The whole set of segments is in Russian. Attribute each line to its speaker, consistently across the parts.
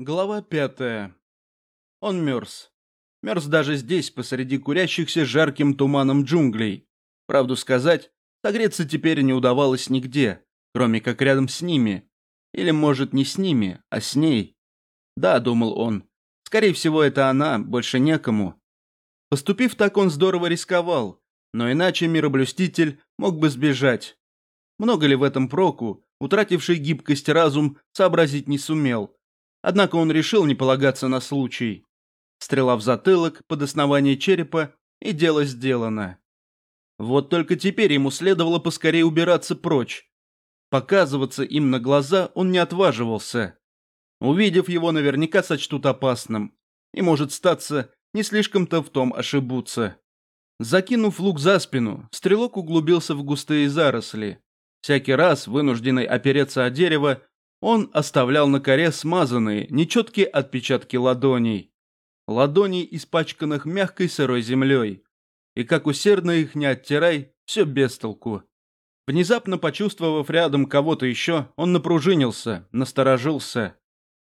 Speaker 1: Глава пятая. Он мерз. Мерз даже здесь, посреди курящихся жарким туманом джунглей. Правду сказать, согреться теперь не удавалось нигде, кроме как рядом с ними. Или, может, не с ними, а с ней. Да, думал он, скорее всего, это она, больше некому. Поступив так, он здорово рисковал, но иначе мироблюститель мог бы сбежать. Много ли в этом проку, утративший гибкость разум, сообразить не сумел – Однако он решил не полагаться на случай. Стрела в затылок, под основание черепа, и дело сделано. Вот только теперь ему следовало поскорее убираться прочь. Показываться им на глаза он не отваживался. Увидев его, наверняка сочтут опасным. И, может статься, не слишком-то в том ошибутся. Закинув лук за спину, стрелок углубился в густые заросли. Всякий раз, вынужденный опереться о дерево, он оставлял на коре смазанные, нечеткие отпечатки ладоней. Ладоней, испачканных мягкой сырой землей. И как усердно их не оттирай, все без толку. Внезапно почувствовав рядом кого-то еще, он напружинился, насторожился.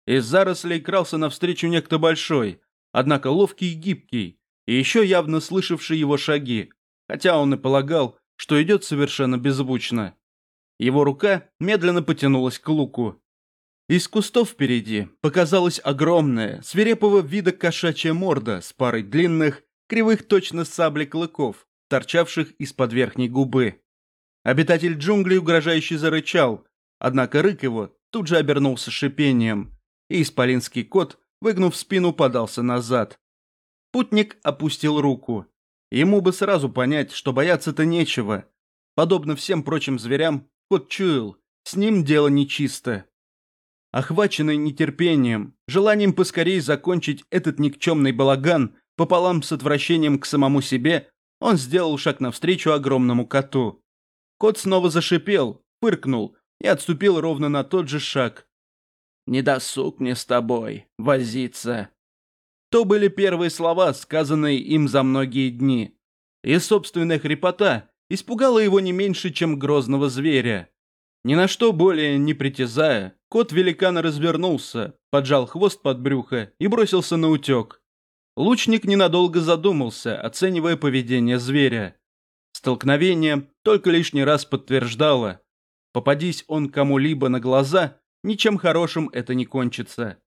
Speaker 1: Из зарослей крался навстречу некто большой, однако ловкий и гибкий, и еще явно слышавший его шаги, хотя он и полагал, что идет совершенно беззвучно. Его рука медленно потянулась к луку. Из кустов впереди показалась огромная, свирепого вида кошачья морда с парой длинных, кривых точно сабли клыков, торчавших из-под верхней губы. Обитатель джунглей угрожающе зарычал, однако рык его тут же обернулся шипением, и исполинский кот, выгнув спину, подался назад. Путник опустил руку. Ему бы сразу понять, что бояться-то нечего. Подобно всем прочим зверям, кот чуял, с ним дело нечисто. Охваченный нетерпением, желанием поскорее закончить этот никчемный балаган пополам с отвращением к самому себе, он сделал шаг навстречу огромному коту. Кот снова зашипел, пыркнул и отступил ровно на тот же шаг. «Не досуг мне с тобой возиться». То были первые слова, сказанные им за многие дни. И собственная хрипота испугала его не меньше, чем грозного зверя. Ни на что более не притязая, кот великана развернулся, поджал хвост под брюхо и бросился на утек. Лучник ненадолго задумался, оценивая поведение зверя. Столкновение только лишний раз подтверждало. Попадись он кому-либо на глаза, ничем хорошим это не кончится.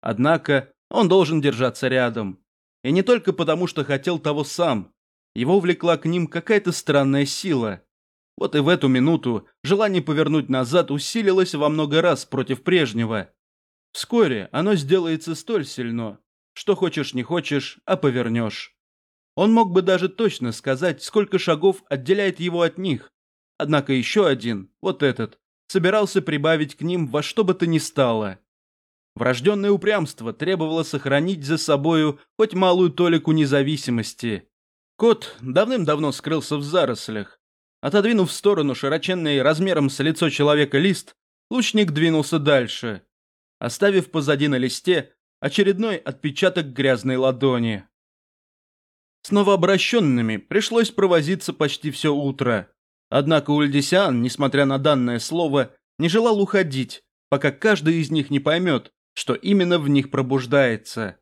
Speaker 1: Однако он должен держаться рядом. И не только потому, что хотел того сам. Его влекла к ним какая-то странная сила – вот и в эту минуту желание повернуть назад усилилось во много раз против прежнего. Вскоре оно сделается столь сильно, что хочешь не хочешь, а повернешь. Он мог бы даже точно сказать, сколько шагов отделяет его от них. Однако еще один, вот этот, собирался прибавить к ним во что бы то ни стало. Врожденное упрямство требовало сохранить за собою хоть малую толику независимости. Кот давным-давно скрылся в зарослях, Отодвинув в сторону широченный размером с лицо человека лист, лучник двинулся дальше, оставив позади на листе очередной отпечаток грязной ладони. С новообращенными пришлось провозиться почти все утро. Однако Ульдисиан, несмотря на данное слово, не желал уходить, пока каждый из них не поймет, что именно в них пробуждается.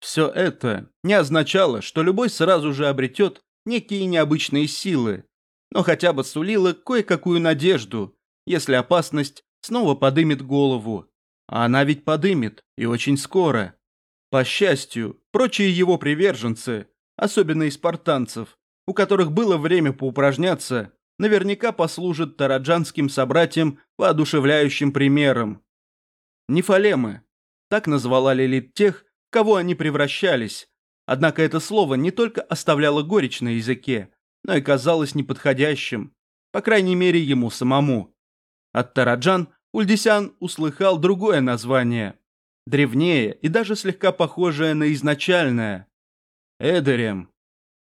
Speaker 1: Все это не означало, что любой сразу же обретет некие необычные силы, но хотя бы сулила кое-какую надежду, если опасность снова подымет голову. А она ведь подымет, и очень скоро. По счастью, прочие его приверженцы, особенно из спартанцев, у которых было время поупражняться, наверняка послужат тараджанским собратьям воодушевляющим примером. Нефалемы. Так назвала Лилит тех, кого они превращались. Однако это слово не только оставляло горечь на языке, но и казалось неподходящим, по крайней мере ему самому. От Тараджан Ульдисян услыхал другое название, древнее и даже слегка похожее на изначальное. Эдерем.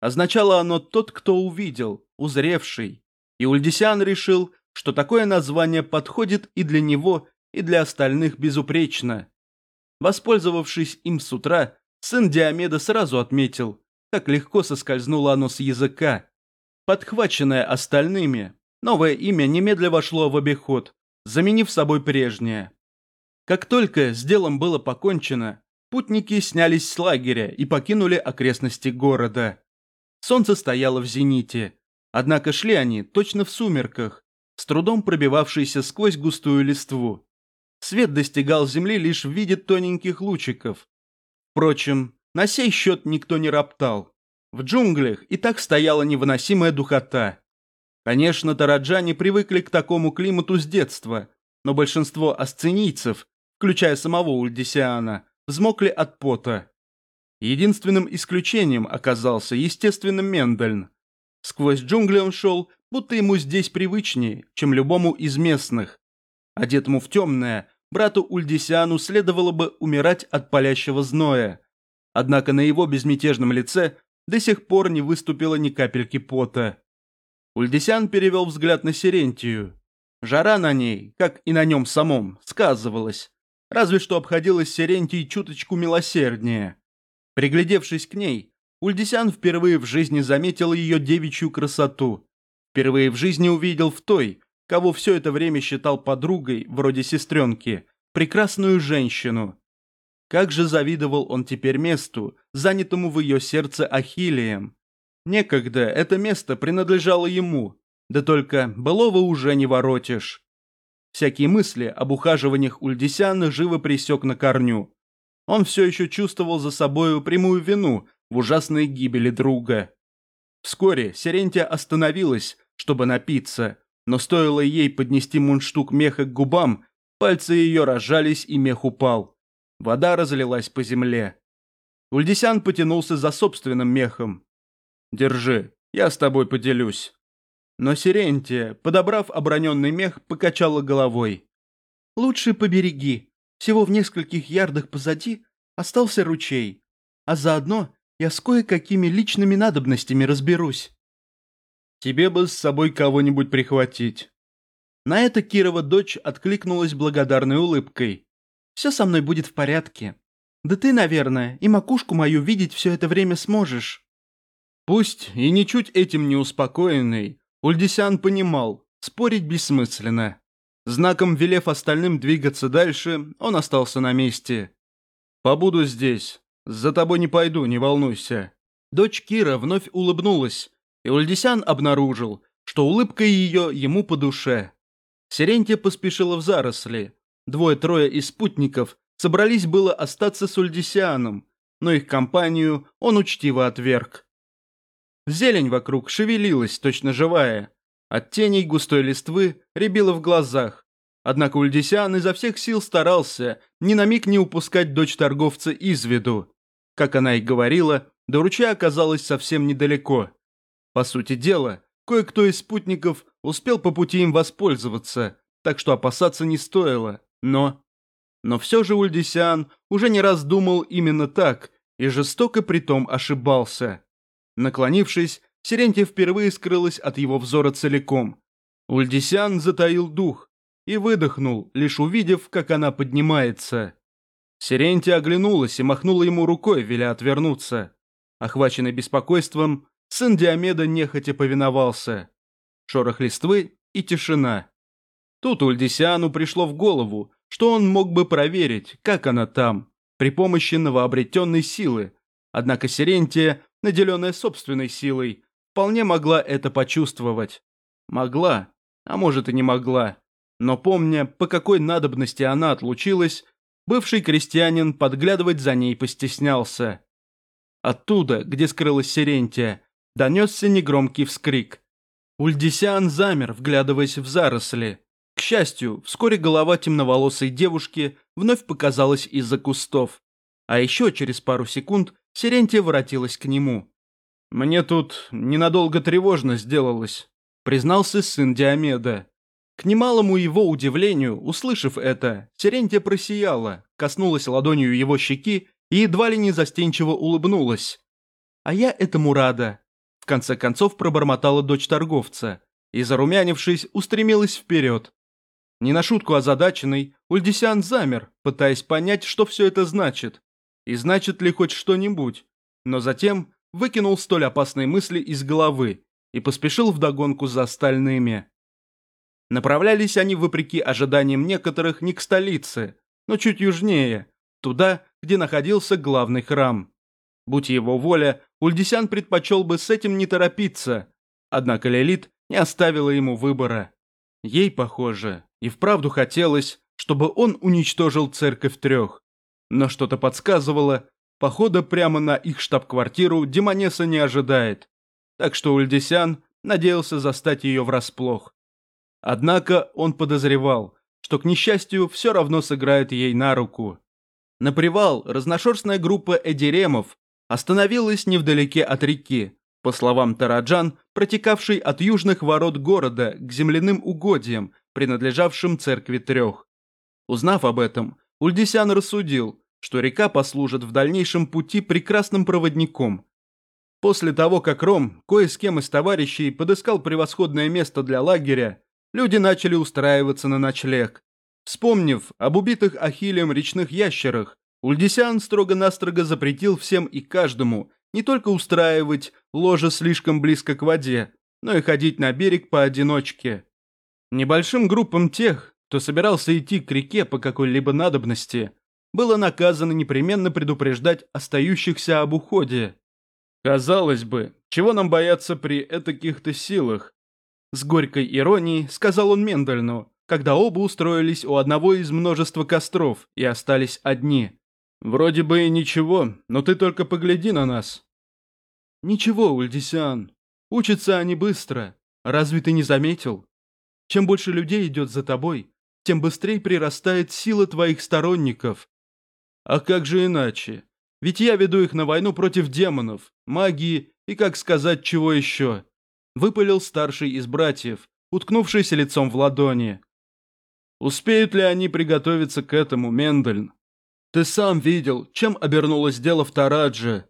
Speaker 1: Означало оно «тот, кто увидел», «узревший». И Ульдисян решил, что такое название подходит и для него, и для остальных безупречно. Воспользовавшись им с утра, сын Диомеда сразу отметил, как легко соскользнуло оно с языка, Подхваченное остальными, новое имя немедля вошло в обиход, заменив собой прежнее. Как только с делом было покончено, путники снялись с лагеря и покинули окрестности города. Солнце стояло в зените, однако шли они точно в сумерках, с трудом пробивавшиеся сквозь густую листву. Свет достигал земли лишь в виде тоненьких лучиков. Впрочем, на сей счет никто не роптал. В джунглях и так стояла невыносимая духота. Конечно, тараджане привыкли к такому климату с детства, но большинство асценийцев, включая самого Ульдисиана, взмокли от пота. Единственным исключением оказался, естественно, Мендельн. Сквозь джунгли он шел, будто ему здесь привычнее, чем любому из местных. Одетому в темное, брату Ульдисиану следовало бы умирать от палящего зноя. Однако на его безмятежном лице до сих пор не выступило ни капельки пота. Ульдисян перевел взгляд на Сирентию. Жара на ней, как и на нем самом, сказывалась. Разве что обходилась Сирентий чуточку милосерднее. Приглядевшись к ней, Ульдисян впервые в жизни заметил ее девичью красоту. Впервые в жизни увидел в той, кого все это время считал подругой, вроде сестренки, прекрасную женщину. Как же завидовал он теперь месту, занятому в ее сердце Ахиллием. Некогда это место принадлежало ему, да только былого уже не воротишь. Всякие мысли об ухаживаниях Ульдисяна живо пресек на корню. Он все еще чувствовал за собою прямую вину в ужасной гибели друга. Вскоре Серентия остановилась, чтобы напиться, но стоило ей поднести мундштук меха к губам, пальцы ее разжались и мех упал. Вода разлилась по земле. Ульдисян потянулся за собственным мехом. «Держи, я с тобой поделюсь». Но Сирентия, подобрав оброненный мех, покачала головой. «Лучше побереги. Всего в нескольких ярдах позади остался ручей. А заодно я с кое-какими личными надобностями разберусь». «Тебе бы с собой кого-нибудь прихватить». На это Кирова дочь откликнулась благодарной улыбкой. «Все со мной будет в порядке. Да ты, наверное, и макушку мою видеть все это время сможешь». Пусть и ничуть этим не успокоенный, Ульдисян понимал, спорить бессмысленно. Знаком велев остальным двигаться дальше, он остался на месте. «Побуду здесь. За тобой не пойду, не волнуйся». Дочь Кира вновь улыбнулась, и Ульдисян обнаружил, что улыбка ее ему по душе. Сирентия поспешила в заросли. Двое-трое из спутников собрались было остаться с Ульдисианом, но их компанию он учтиво отверг. Зелень вокруг шевелилась, точно живая. От теней густой листвы рябило в глазах. Однако Ульдисян изо всех сил старался ни на миг не упускать дочь торговца из виду. Как она и говорила, до ручья оказалось совсем недалеко. По сути дела, кое-кто из спутников успел по пути им воспользоваться, так что опасаться не стоило. Но... Но все же Ульдисян уже не раз думал именно так и жестоко притом ошибался. Наклонившись, Сирентия впервые скрылась от его взора целиком. Ульдисян затаил дух и выдохнул, лишь увидев, как она поднимается. Сирентия оглянулась и махнула ему рукой, веля отвернуться. Охваченный беспокойством, сын Диомеда нехотя повиновался. Шорох листвы и тишина. Тут Ульдисиану пришло в голову, что он мог бы проверить, как она там, при помощи новообретенной силы. Однако Сирентия наделенная собственной силой, вполне могла это почувствовать. Могла, а может и не могла. Но помня, по какой надобности она отлучилась, бывший крестьянин подглядывать за ней постеснялся. Оттуда, где скрылась Сирентия, донесся негромкий вскрик. Ульдисиан замер, вглядываясь в заросли. Счастью, вскоре голова темноволосой девушки вновь показалась из-за кустов. А еще через пару секунд Сирентия воротилась к нему. «Мне тут ненадолго тревожно сделалось», — признался сын Диомеда. К немалому его удивлению, услышав это, Сирентия просияла, коснулась ладонью его щеки и едва ли не застенчиво улыбнулась. «А я этому рада», — в конце концов пробормотала дочь торговца и, зарумянившись, устремилась вперед. Не на шутку озадаченный, Ульдисян замер, пытаясь понять, что все это значит. И значит ли хоть что-нибудь? Но затем выкинул столь опасные мысли из головы и поспешил вдогонку за остальными. Направлялись они, вопреки ожиданиям некоторых, не к столице, но чуть южнее, туда, где находился главный храм. Будь его воля, Ульдисян предпочел бы с этим не торопиться, однако Лилит не оставила ему выбора. Ей, похоже, и вправду хотелось, чтобы он уничтожил церковь трех. Но что-то подсказывало, похода прямо на их штаб-квартиру Демонеса не ожидает. Так что Ульдисян надеялся застать ее врасплох. Однако он подозревал, что, к несчастью, все равно сыграет ей на руку. На привал разношерстная группа эдиремов остановилась невдалеке от реки, по словам Тараджан, протекавшей от южных ворот города к земляным угодьям, принадлежавшим церкви трех. Узнав об этом, Ульдисян рассудил, что река послужит в дальнейшем пути прекрасным проводником. После того, как Ром кое с кем из товарищей подыскал превосходное место для лагеря, люди начали устраиваться на ночлег. Вспомнив об убитых Ахиллем речных ящерах, Ульдисян строго-настрого запретил всем и каждому не только устраивать ложе слишком близко к воде, но и ходить на берег поодиночке. Небольшим группам тех, кто собирался идти к реке по какой-либо надобности, было наказано непременно предупреждать остающихся об уходе. Казалось бы, чего нам бояться при этаких-то силах? С горькой иронией сказал он Мендельну, когда оба устроились у одного из множества костров и остались одни. Вроде бы и ничего, но ты только погляди на нас. Ничего, Ульдисиан. Учатся они быстро. Разве ты не заметил? Чем больше людей идет за тобой, тем быстрее прирастает сила твоих сторонников. А как же иначе? Ведь я веду их на войну против демонов, магии и, как сказать, чего еще. Выпалил старший из братьев, уткнувшийся лицом в ладони. Успеют ли они приготовиться к этому, Мендельн? Ты сам видел, чем обернулось дело в Тарадже.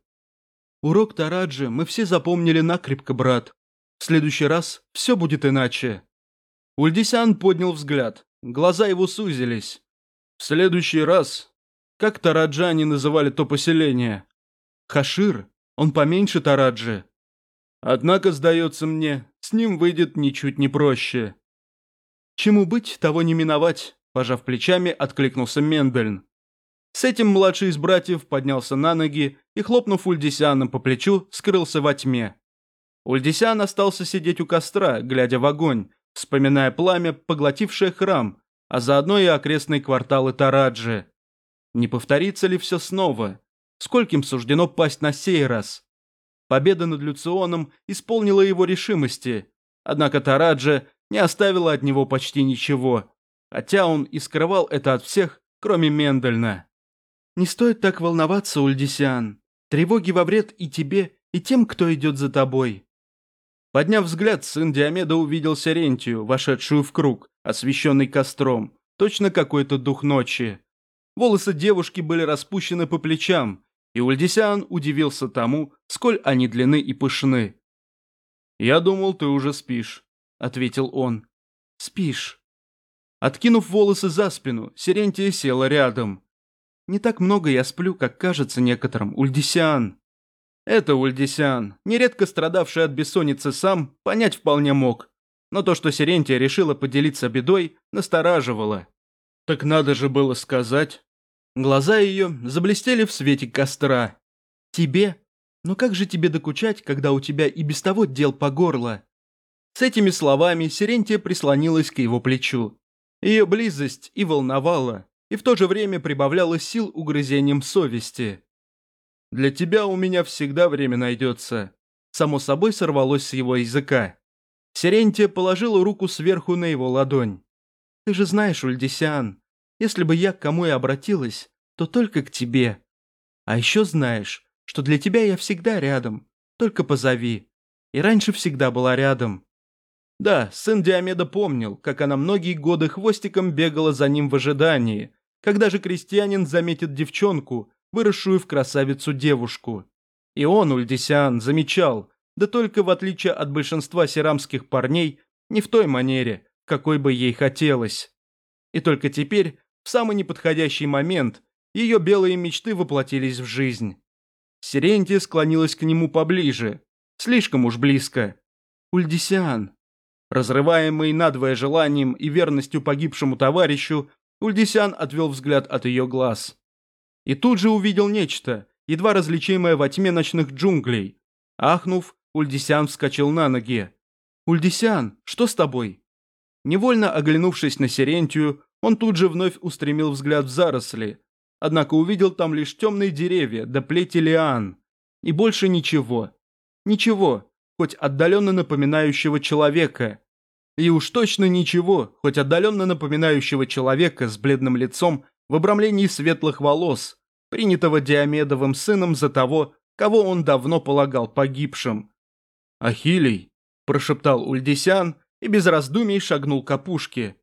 Speaker 1: Урок Тараджи мы все запомнили накрепко, брат. В следующий раз все будет иначе. Ульдисян поднял взгляд. Глаза его сузились. В следующий раз... Как тараджане называли то поселение? Хашир. Он поменьше Тараджи. Однако, сдается мне, с ним выйдет ничуть не проще. Чему быть, того не миновать, пожав плечами, откликнулся Мендельн. С этим младший из братьев поднялся на ноги и, хлопнув Ульдисяном по плечу, скрылся во тьме. Ульдисян остался сидеть у костра, глядя в огонь, вспоминая пламя, поглотившее храм, а заодно и окрестные кварталы Тараджи. Не повторится ли все снова? Скольким суждено пасть на сей раз? Победа над Люционом исполнила его решимости, однако Тараджи не оставила от него почти ничего, хотя он и скрывал это от всех, кроме Мендельна. «Не стоит так волноваться, Ульдисиан. Тревоги во вред и тебе, и тем, кто идет за тобой. Подняв взгляд, сын Диомеда увидел Серентию, вошедшую в круг, освещенный костром, точно какой-то дух ночи. Волосы девушки были распущены по плечам, и Ульдисян удивился тому, сколь они длинны и пышны. «Я думал, ты уже спишь», — ответил он. «Спишь». Откинув волосы за спину, Серентия села рядом. «Не так много я сплю, как кажется некоторым, Ульдисян». Это Ульдисян, нередко страдавший от бессонницы сам, понять вполне мог. Но то, что Сирентия решила поделиться бедой, настораживало. Так надо же было сказать. Глаза ее заблестели в свете костра. «Тебе? Но как же тебе докучать, когда у тебя и без того дел по горло?» С этими словами Сирентия прислонилась к его плечу. Ее близость и волновала, и в то же время прибавляла сил угрызением совести. Для тебя у меня всегда время найдется». Само собой сорвалось с его языка. Сирентия положила руку сверху на его ладонь. «Ты же знаешь, Ульдисиан, если бы я к кому и обратилась, то только к тебе. А еще знаешь, что для тебя я всегда рядом, только позови. И раньше всегда была рядом». Да, сын Диомеда помнил, как она многие годы хвостиком бегала за ним в ожидании, когда же крестьянин заметит девчонку, выросшую в красавицу девушку. И он, Ульдисиан, замечал, да только в отличие от большинства серамских парней, не в той манере, какой бы ей хотелось. И только теперь, в самый неподходящий момент, ее белые мечты воплотились в жизнь. Сирентия склонилась к нему поближе, слишком уж близко. Ульдисиан. Разрываемый надвое желанием и верностью погибшему товарищу, Ульдисян отвел взгляд от ее глаз. И тут же увидел нечто, едва различимое во тьме ночных джунглей. Ахнув, Ульдисян вскочил на ноги. «Ульдисян, что с тобой?» Невольно оглянувшись на Сирентию, он тут же вновь устремил взгляд в заросли, однако увидел там лишь темные деревья да плети лиан. И больше ничего. Ничего, хоть отдаленно напоминающего человека. И уж точно ничего, хоть отдаленно напоминающего человека с бледным лицом в обрамлении светлых волос, принятого Диомедовым сыном за того, кого он давно полагал погибшим. «Ахилий», – прошептал Ульдисян и без раздумий шагнул к опушке.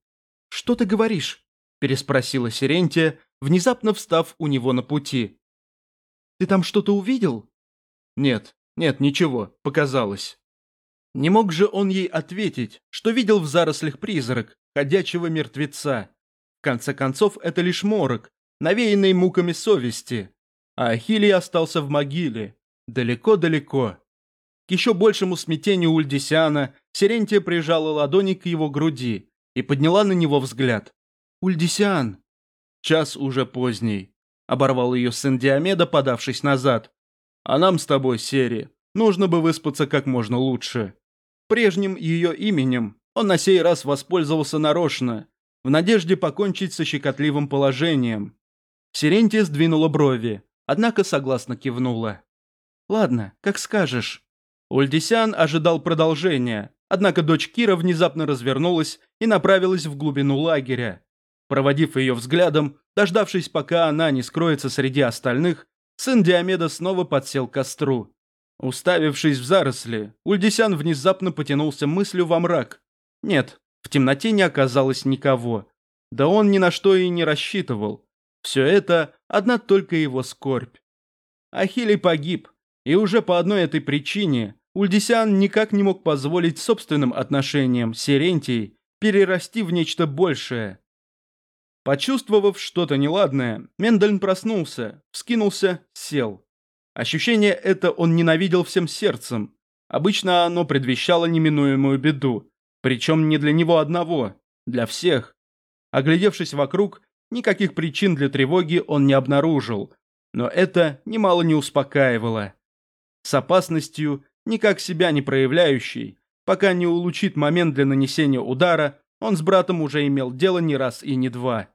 Speaker 1: «Что ты говоришь?» – переспросила Сирентия, внезапно встав у него на пути. «Ты там что-то увидел?» «Нет, нет, ничего, показалось». Не мог же он ей ответить, что видел в зарослях призрак, ходячего мертвеца. Конце концов, это лишь морок, навеянный муками совести. А Ахилий остался в могиле, далеко-далеко. К еще большему смятению Ульдисиана Сирентия прижала ладони к его груди и подняла на него взгляд. «Ульдисиан!» Час уже поздний. Оборвал ее сын Диомеда, подавшись назад. «А нам с тобой, Сери, нужно бы выспаться как можно лучше». Прежним ее именем он на сей раз воспользовался нарочно, в надежде покончить со щекотливым положением. Сирентия сдвинула брови, однако согласно кивнула. «Ладно, как скажешь». Ульдисян ожидал продолжения, однако дочь Кира внезапно развернулась и направилась в глубину лагеря. Проводив ее взглядом, дождавшись, пока она не скроется среди остальных, сын Диомеда снова подсел к костру. Уставившись в заросли, Ульдисян внезапно потянулся мыслью во мрак. Нет, в темноте не оказалось никого. Да он ни на что и не рассчитывал. Все это одна только его скорбь. Ахилий погиб, и уже по одной этой причине Ульдисян никак не мог позволить собственным отношениям с Сирентией перерасти в нечто большее. Почувствовав что-то неладное, Мендельн проснулся, вскинулся, сел. Ощущение это он ненавидел всем сердцем. Обычно оно предвещало неминуемую беду. Причем не для него одного, для всех. Оглядевшись вокруг, никаких причин для тревоги он не обнаружил. Но это немало не успокаивало. С опасностью, никак себя не проявляющей, пока не улучит момент для нанесения удара, он с братом уже имел дело не раз и не два.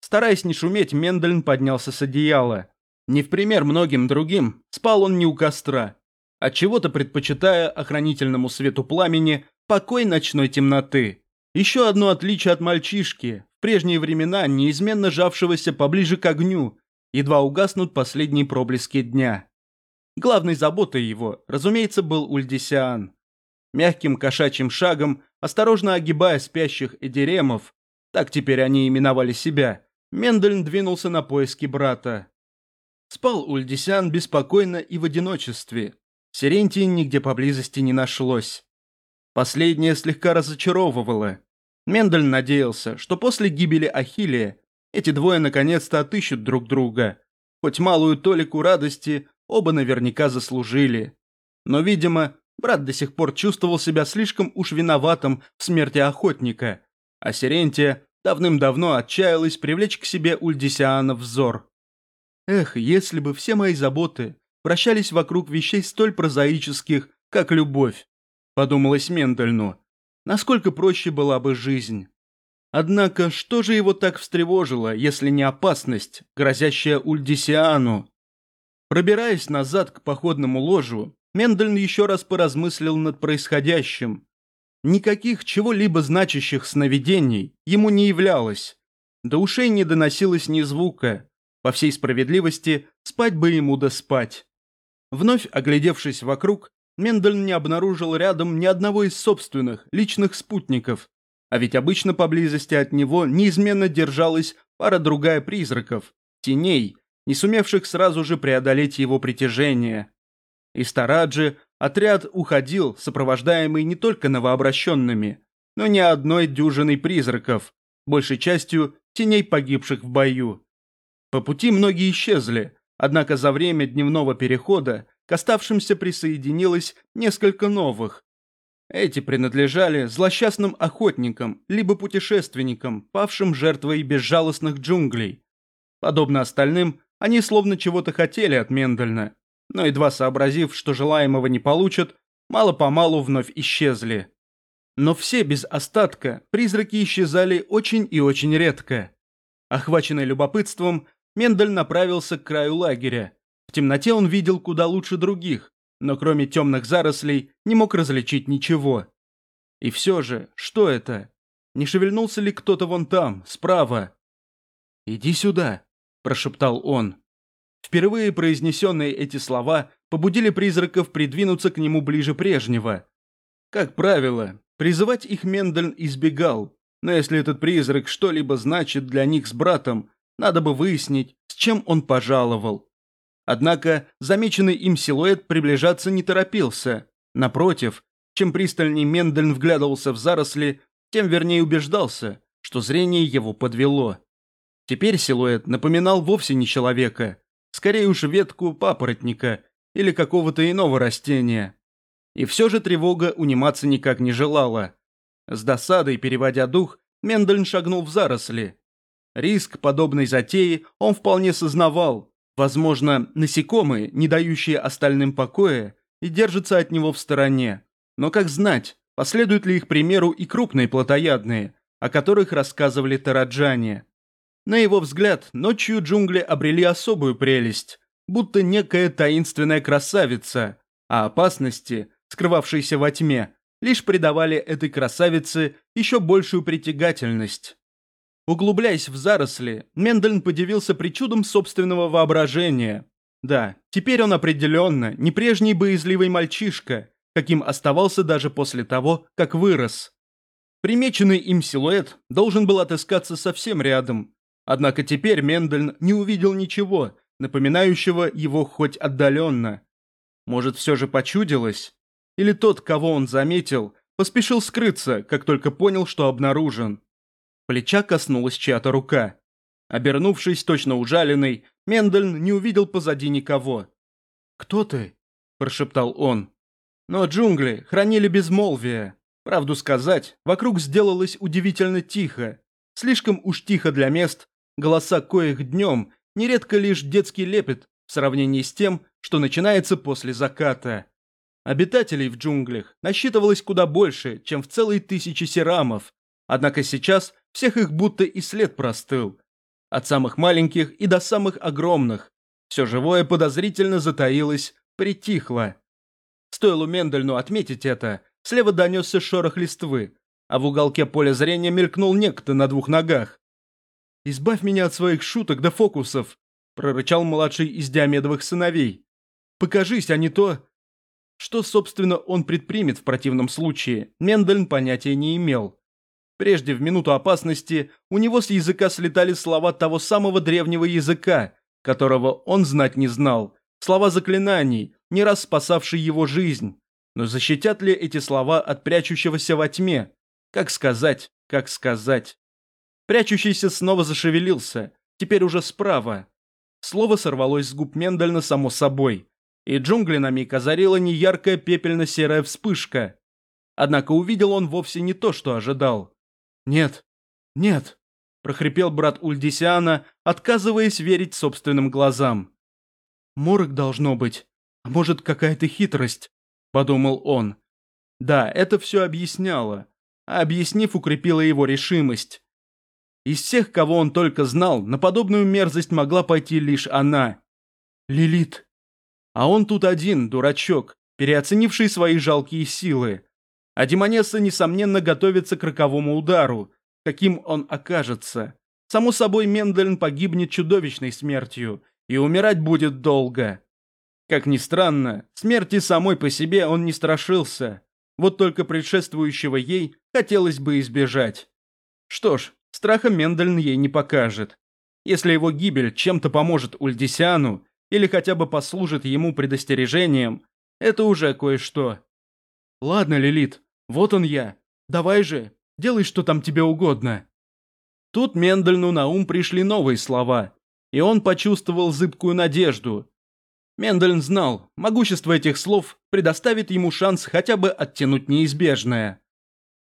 Speaker 1: Стараясь не шуметь, Мендельн поднялся с одеяла. Не в пример многим другим, спал он не у костра, от чего то предпочитая охранительному свету пламени покой ночной темноты. Еще одно отличие от мальчишки, в прежние времена неизменно жавшегося поближе к огню, едва угаснут последние проблески дня. Главной заботой его, разумеется, был Ульдисиан. Мягким кошачьим шагом, осторожно огибая спящих эдеремов, так теперь они именовали себя, Мендельн двинулся на поиски брата. Спал Ульдисян беспокойно и в одиночестве. Сирентии нигде поблизости не нашлось. Последнее слегка разочаровывало. Мендель надеялся, что после гибели Ахиллия эти двое наконец-то отыщут друг друга. Хоть малую толику радости оба наверняка заслужили. Но, видимо, брат до сих пор чувствовал себя слишком уж виноватым в смерти охотника, а Сирентия давным-давно отчаялась привлечь к себе Ульдисиана взор. Эх, если бы все мои заботы вращались вокруг вещей столь прозаических, как любовь, подумалось Мендельну, насколько проще была бы жизнь. Однако, что же его так встревожило, если не опасность, грозящая Ульдисиану? Пробираясь назад к походному ложу, Мендельн еще раз поразмыслил над происходящим. Никаких чего-либо значащих сновидений ему не являлось. До ушей не доносилось ни звука, по всей справедливости, спать бы ему да спать. Вновь оглядевшись вокруг, Мендельн не обнаружил рядом ни одного из собственных, личных спутников. А ведь обычно поблизости от него неизменно держалась пара-другая призраков, теней, не сумевших сразу же преодолеть его притяжение. Из Тараджи отряд уходил, сопровождаемый не только новообращенными, но ни одной дюжиной призраков, большей частью теней погибших в бою. По пути многие исчезли, однако за время дневного перехода к оставшимся присоединилось несколько новых. Эти принадлежали злосчастным охотникам, либо путешественникам, павшим жертвой безжалостных джунглей. Подобно остальным, они словно чего-то хотели от Мендельна, но едва сообразив, что желаемого не получат, мало-помалу вновь исчезли. Но все без остатка призраки исчезали очень и очень редко. Охваченный любопытством, Мендель направился к краю лагеря. В темноте он видел куда лучше других, но кроме темных зарослей не мог различить ничего. И все же, что это? Не шевельнулся ли кто-то вон там, справа? «Иди сюда», – прошептал он. Впервые произнесенные эти слова побудили призраков придвинуться к нему ближе прежнего. Как правило, призывать их Мендельн избегал, но если этот призрак что-либо значит для них с братом, надо бы выяснить, с чем он пожаловал. Однако замеченный им силуэт приближаться не торопился. Напротив, чем пристальней Мендельн вглядывался в заросли, тем вернее убеждался, что зрение его подвело. Теперь силуэт напоминал вовсе не человека, скорее уж ветку папоротника или какого-то иного растения. И все же тревога униматься никак не желала. С досадой, переводя дух, Мендельн шагнул в заросли. Риск подобной затеи он вполне сознавал. Возможно, насекомые, не дающие остальным покоя, и держатся от него в стороне. Но как знать, последуют ли их примеру и крупные плотоядные, о которых рассказывали тараджане. На его взгляд, ночью джунгли обрели особую прелесть, будто некая таинственная красавица, а опасности, скрывавшиеся во тьме, лишь придавали этой красавице еще большую притягательность. Углубляясь в заросли, Мендельн подивился причудом собственного воображения. Да, теперь он определенно не прежний боязливый мальчишка, каким оставался даже после того, как вырос. Примеченный им силуэт должен был отыскаться совсем рядом, Однако теперь Мендельн не увидел ничего, напоминающего его хоть отдаленно. Может, все же почудилось? Или тот, кого он заметил, поспешил скрыться, как только понял, что обнаружен? Плеча коснулась чья-то рука. Обернувшись точно ужаленный, Мендельн не увидел позади никого. «Кто ты?» – прошептал он. Но джунгли хранили безмолвие. Правду сказать, вокруг сделалось удивительно тихо. Слишком уж тихо для мест, голоса коих днем нередко лишь детский лепет в сравнении с тем, что начинается после заката. Обитателей в джунглях насчитывалось куда больше, чем в целые тысячи серамов, однако сейчас всех их будто и след простыл. От самых маленьких и до самых огромных. Все живое подозрительно затаилось, притихло. Стоило Мендельну отметить это, слева донесся шорох листвы, а в уголке поля зрения мелькнул некто на двух ногах. «Избавь меня от своих шуток да фокусов», – прорычал младший из Диамедовых сыновей. «Покажись, а не то...» Что, собственно, он предпримет в противном случае, Мендельн понятия не имел. Прежде, в минуту опасности, у него с языка слетали слова того самого древнего языка, которого он знать не знал, слова заклинаний, не раз спасавшие его жизнь. Но защитят ли эти слова от прячущегося во тьме? Как сказать, как сказать? Прячущийся снова зашевелился, теперь уже справа. Слово сорвалось с губ Мендельна само собой, и джунгли на миг озарила неяркая пепельно-серая вспышка. Однако увидел он вовсе не то, что ожидал. «Нет, нет», – прохрипел брат Ульдисиана, отказываясь верить собственным глазам. «Морок должно быть, а может какая-то хитрость», – подумал он. Да, это все объясняло, а объяснив, укрепила его решимость. Из всех, кого он только знал, на подобную мерзость могла пойти лишь она. Лилит. А он тут один, дурачок, переоценивший свои жалкие силы. А Демонесса, несомненно, готовится к роковому удару, каким он окажется. Само собой, Мендельн погибнет чудовищной смертью, и умирать будет долго. Как ни странно, смерти самой по себе он не страшился. Вот только предшествующего ей хотелось бы избежать. Что ж, Страха Мендельн ей не покажет. Если его гибель чем-то поможет Ульдисиану или хотя бы послужит ему предостережением, это уже кое-что. Ладно, Лилит, вот он я. Давай же, делай, что там тебе угодно. Тут Мендельну на ум пришли новые слова, и он почувствовал зыбкую надежду. Мендельн знал, могущество этих слов предоставит ему шанс хотя бы оттянуть неизбежное.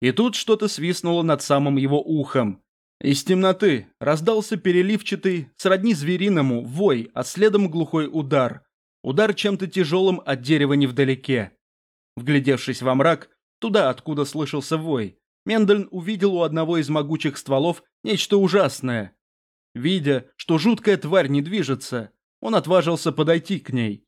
Speaker 1: И тут что-то свистнуло над самым его ухом. Из темноты раздался переливчатый, сродни звериному, вой, а следом глухой удар. Удар чем-то тяжелым от дерева невдалеке. Вглядевшись во мрак, туда, откуда слышался вой, Мендельн увидел у одного из могучих стволов нечто ужасное. Видя, что жуткая тварь не движется, он отважился подойти к ней.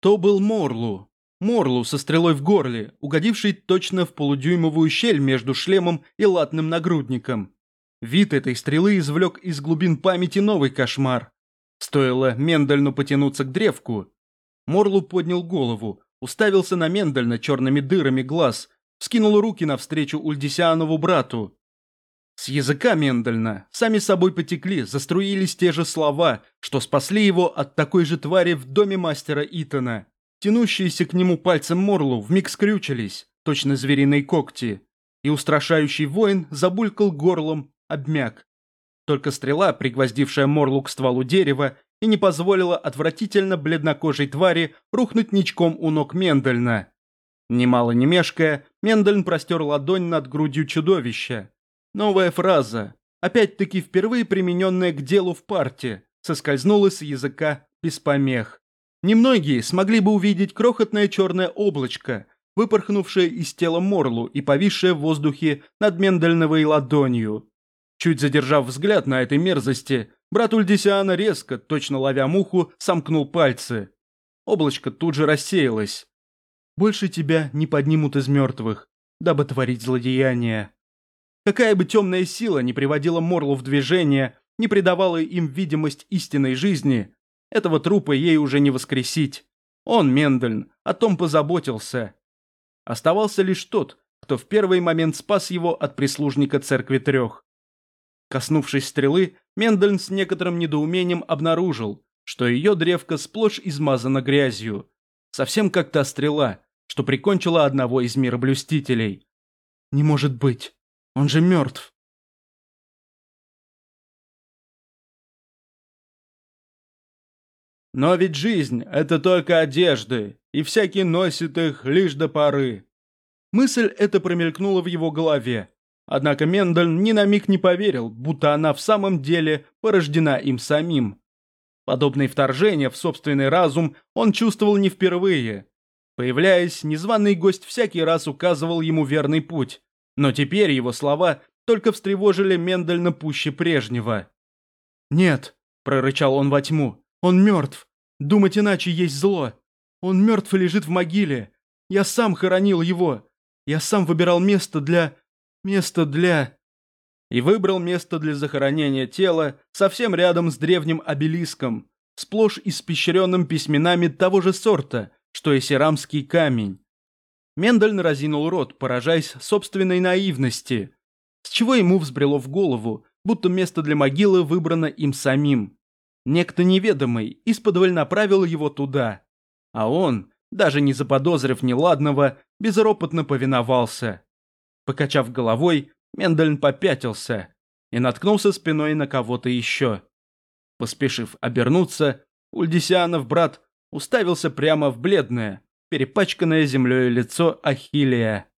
Speaker 1: То был Морлу. Морлу со стрелой в горле, угодивший точно в полудюймовую щель между шлемом и латным нагрудником. Вид этой стрелы извлек из глубин памяти новый кошмар. Стоило Мендельну потянуться к древку. Морлу поднял голову, уставился на Мендельна черными дырами глаз, вскинул руки навстречу Ульдисианову брату. С языка Мендельна сами собой потекли, заструились те же слова, что спасли его от такой же твари в доме мастера Итана. Тянущиеся к нему пальцем Морлу вмиг скрючились, точно звериные когти, и устрашающий воин забулькал горлом, обмяк. Только стрела, пригвоздившая Морлу к стволу дерева, и не позволила отвратительно бледнокожей твари рухнуть ничком у ног Мендельна. Немало не мешкая, Мендельн простер ладонь над грудью чудовища. Новая фраза, опять-таки впервые примененная к делу в парте, соскользнула с языка без помех. Немногие смогли бы увидеть крохотное черное облачко, выпорхнувшее из тела Морлу и повисшее в воздухе над Мендельновой ладонью. Чуть задержав взгляд на этой мерзости, брат Ульдисиана резко, точно ловя муху, сомкнул пальцы. Облачко тут же рассеялось. «Больше тебя не поднимут из мертвых, дабы творить злодеяния». Какая бы темная сила не приводила Морлу в движение, не придавала им видимость истинной жизни, этого трупа ей уже не воскресить. Он, Мендельн, о том позаботился. Оставался лишь тот, кто в первый момент спас его от прислужника церкви трех. Коснувшись стрелы, Мендельн с некоторым недоумением обнаружил, что ее древко сплошь измазано грязью. Совсем как та стрела, что прикончила одного из мироблюстителей. «Не может быть! Он же мертв!» Но ведь жизнь – это только одежды, и всякий носит их лишь до поры. Мысль эта промелькнула в его голове, Однако Мендельн ни на миг не поверил, будто она в самом деле порождена им самим. Подобные вторжения в собственный разум он чувствовал не впервые. Появляясь, незваный гость всякий раз указывал ему верный путь, но теперь его слова только встревожили Мендельна пуще прежнего. «Нет», – прорычал он во тьму, – «он мертв. Думать иначе есть зло. Он мертв и лежит в могиле. Я сам хоронил его. Я сам выбирал место для... Место для...» И выбрал место для захоронения тела совсем рядом с древним обелиском, сплошь испещренным письменами того же сорта, что и серамский камень. Мендель разинул рот, поражаясь собственной наивности. С чего ему взбрело в голову, будто место для могилы выбрано им самим. Некто неведомый исподволь направил его туда. А он, даже не заподозрив неладного, безропотно повиновался. Покачав головой, Мендельн попятился и наткнулся спиной на кого-то еще. Поспешив обернуться, Ульдисианов брат уставился прямо в бледное, перепачканное землей лицо Ахиллия.